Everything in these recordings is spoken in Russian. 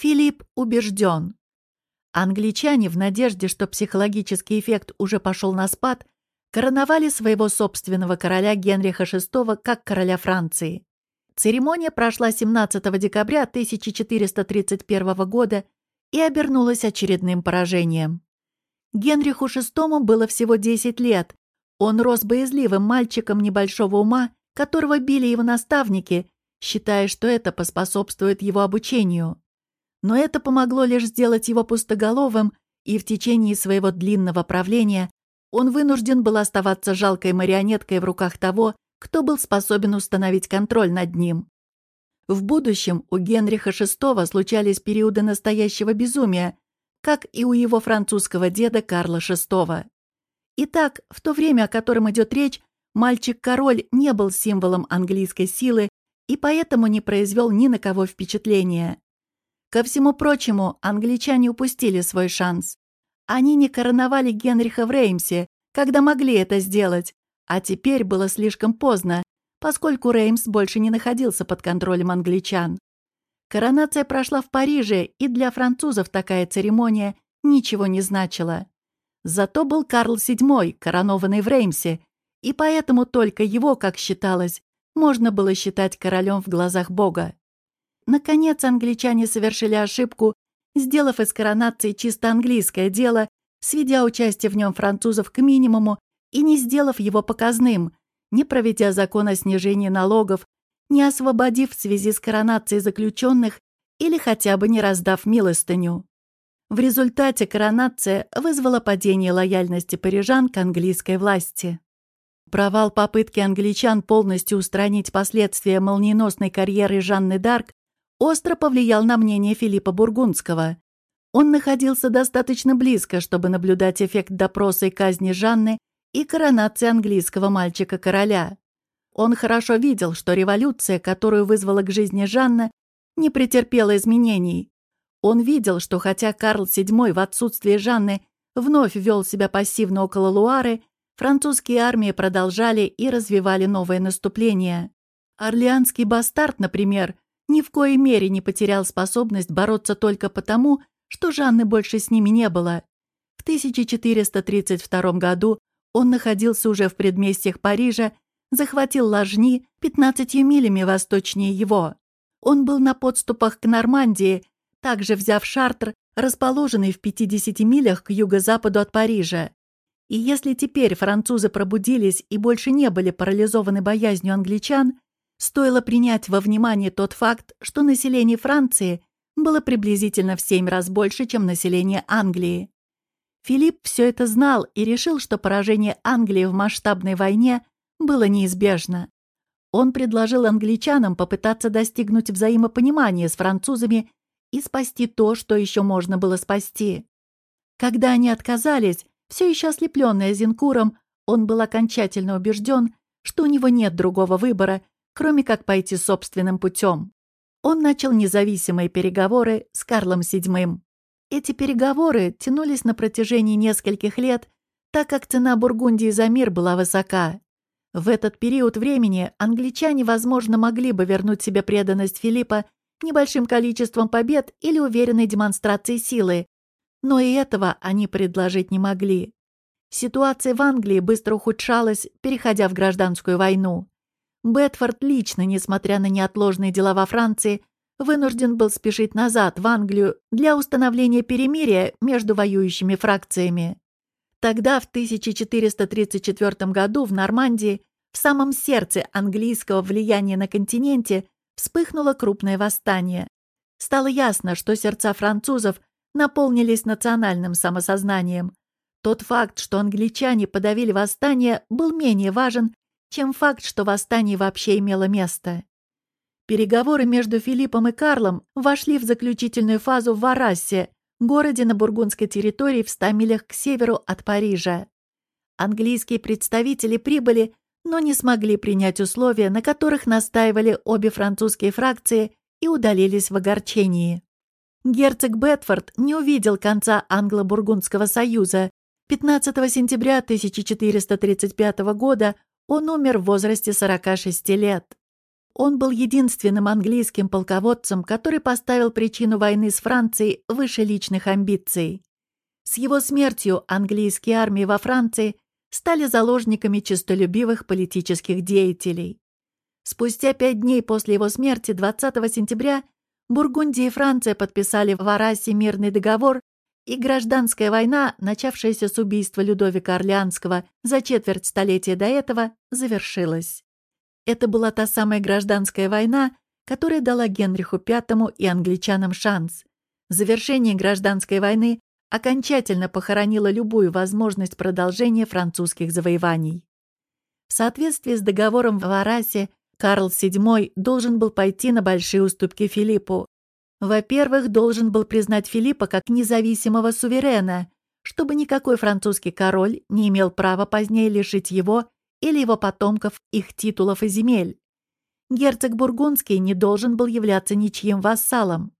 Филипп убежден. Англичане, в надежде, что психологический эффект уже пошел на спад, короновали своего собственного короля Генриха VI как короля Франции. Церемония прошла 17 декабря 1431 года и обернулась очередным поражением. Генриху VI было всего 10 лет. Он рос боязливым мальчиком небольшого ума, которого били его наставники, считая, что это поспособствует его обучению. Но это помогло лишь сделать его пустоголовым, и в течение своего длинного правления он вынужден был оставаться жалкой марионеткой в руках того, кто был способен установить контроль над ним. В будущем у Генриха VI случались периоды настоящего безумия, как и у его французского деда Карла VI. Итак, в то время, о котором идет речь, мальчик-король не был символом английской силы и поэтому не произвел ни на кого впечатления. Ко всему прочему, англичане упустили свой шанс. Они не короновали Генриха в Реймсе, когда могли это сделать, а теперь было слишком поздно, поскольку Реймс больше не находился под контролем англичан. Коронация прошла в Париже, и для французов такая церемония ничего не значила. Зато был Карл VII, коронованный в Реймсе, и поэтому только его, как считалось, можно было считать королем в глазах Бога. Наконец англичане совершили ошибку, сделав из коронации чисто английское дело, сведя участие в нем французов к минимуму и не сделав его показным, не проведя закон о снижении налогов, не освободив в связи с коронацией заключенных или хотя бы не раздав милостыню. В результате коронация вызвала падение лояльности парижан к английской власти. Провал попытки англичан полностью устранить последствия молниеносной карьеры Жанны Дарк остро повлиял на мнение Филиппа Бургундского. Он находился достаточно близко, чтобы наблюдать эффект допроса и казни Жанны и коронации английского мальчика-короля. Он хорошо видел, что революция, которую вызвала к жизни Жанна, не претерпела изменений. Он видел, что хотя Карл VII в отсутствие Жанны вновь вел себя пассивно около Луары, французские армии продолжали и развивали новое наступление. Орлеанский бастард, например, ни в коей мере не потерял способность бороться только потому, что Жанны больше с ними не было. В 1432 году он находился уже в предместьях Парижа, захватил Ложни 15 милями восточнее его. Он был на подступах к Нормандии, также взяв Шартр, расположенный в 50 милях к юго-западу от Парижа. И если теперь французы пробудились и больше не были парализованы боязнью англичан, стоило принять во внимание тот факт, что население Франции было приблизительно в семь раз больше, чем население Англии. Филипп все это знал и решил, что поражение Англии в масштабной войне было неизбежно. Он предложил англичанам попытаться достигнуть взаимопонимания с французами и спасти то, что еще можно было спасти. Когда они отказались, все еще ослепленный Зинкуром, он был окончательно убежден, что у него нет другого выбора, кроме как пойти собственным путем. Он начал независимые переговоры с Карлом VII. Эти переговоры тянулись на протяжении нескольких лет, так как цена Бургундии за мир была высока. В этот период времени англичане, возможно, могли бы вернуть себе преданность Филиппа небольшим количеством побед или уверенной демонстрацией силы, но и этого они предложить не могли. Ситуация в Англии быстро ухудшалась, переходя в гражданскую войну. Бетфорд лично, несмотря на неотложные дела во Франции, вынужден был спешить назад, в Англию, для установления перемирия между воюющими фракциями. Тогда, в 1434 году, в Нормандии, в самом сердце английского влияния на континенте, вспыхнуло крупное восстание. Стало ясно, что сердца французов наполнились национальным самосознанием. Тот факт, что англичане подавили восстание, был менее важен, чем факт, что восстание вообще имело место. Переговоры между Филиппом и Карлом вошли в заключительную фазу в Варассе, городе на бургундской территории в 100 милях к северу от Парижа. Английские представители прибыли, но не смогли принять условия, на которых настаивали обе французские фракции и удалились в огорчении. Герцог Бетфорд не увидел конца Англо-Бургундского союза. 15 сентября 1435 года он умер в возрасте 46 лет. Он был единственным английским полководцем, который поставил причину войны с Францией выше личных амбиций. С его смертью английские армии во Франции стали заложниками честолюбивых политических деятелей. Спустя пять дней после его смерти, 20 сентября, Бургундия и Франция подписали в Арасе мирный договор, и гражданская война, начавшаяся с убийства Людовика Орлеанского за четверть столетия до этого, завершилась. Это была та самая гражданская война, которая дала Генриху V и англичанам шанс. Завершение гражданской войны окончательно похоронило любую возможность продолжения французских завоеваний. В соответствии с договором в Арасе Карл VII должен был пойти на большие уступки Филиппу. Во-первых, должен был признать Филиппа как независимого суверена, чтобы никакой французский король не имел права позднее лишить его или его потомков их титулов и земель. Герцог Бургундский не должен был являться ничьим вассалом.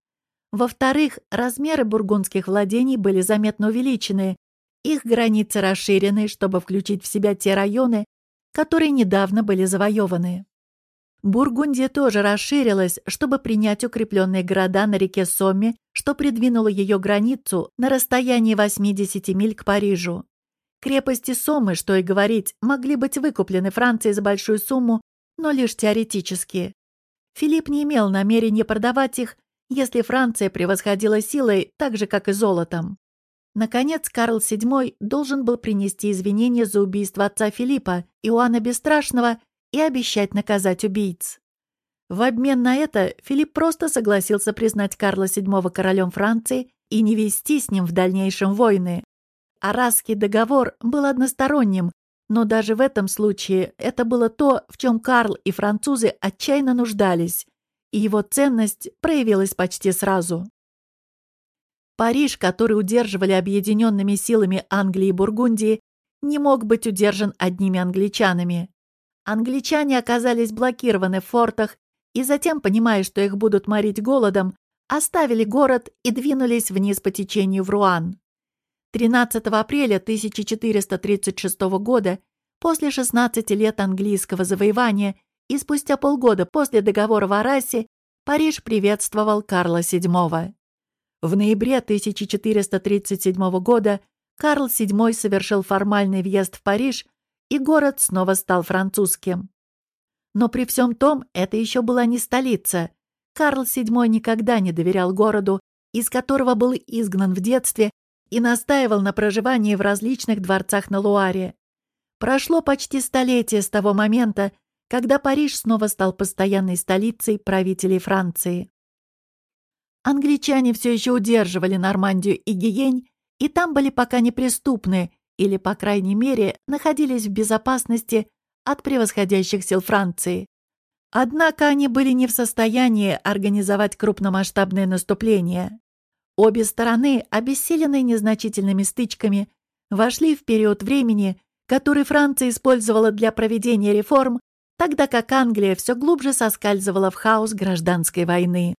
Во-вторых, размеры бургундских владений были заметно увеличены, их границы расширены, чтобы включить в себя те районы, которые недавно были завоеваны. Бургундия тоже расширилась, чтобы принять укрепленные города на реке Сомме, что придвинуло ее границу на расстоянии 80 миль к Парижу. Крепости Соммы, что и говорить, могли быть выкуплены Францией за большую сумму, но лишь теоретически. Филипп не имел намерения продавать их, если Франция превосходила силой так же, как и золотом. Наконец, Карл VII должен был принести извинения за убийство отца Филиппа, Иоанна Бесстрашного, и обещать наказать убийц. В обмен на это Филипп просто согласился признать Карла VII королем Франции и не вести с ним в дальнейшем войны. Арасский договор был односторонним, но даже в этом случае это было то, в чем Карл и французы отчаянно нуждались, и его ценность проявилась почти сразу. Париж, который удерживали объединенными силами Англии и Бургундии, не мог быть удержан одними англичанами. Англичане оказались блокированы в фортах и затем, понимая, что их будут морить голодом, оставили город и двинулись вниз по течению в Руан. 13 апреля 1436 года, после 16 лет английского завоевания и спустя полгода после договора в Арасе, Париж приветствовал Карла VII. В ноябре 1437 года Карл VII совершил формальный въезд в Париж – и город снова стал французским. Но при всем том это еще была не столица. Карл VII никогда не доверял городу, из которого был изгнан в детстве и настаивал на проживании в различных дворцах на Луаре. Прошло почти столетие с того момента, когда Париж снова стал постоянной столицей правителей Франции. Англичане все еще удерживали Нормандию и Гиень, и там были пока неприступны, или, по крайней мере, находились в безопасности от превосходящих сил Франции. Однако они были не в состоянии организовать крупномасштабное наступление. Обе стороны, обессиленные незначительными стычками, вошли в период времени, который Франция использовала для проведения реформ, тогда как Англия все глубже соскальзывала в хаос гражданской войны.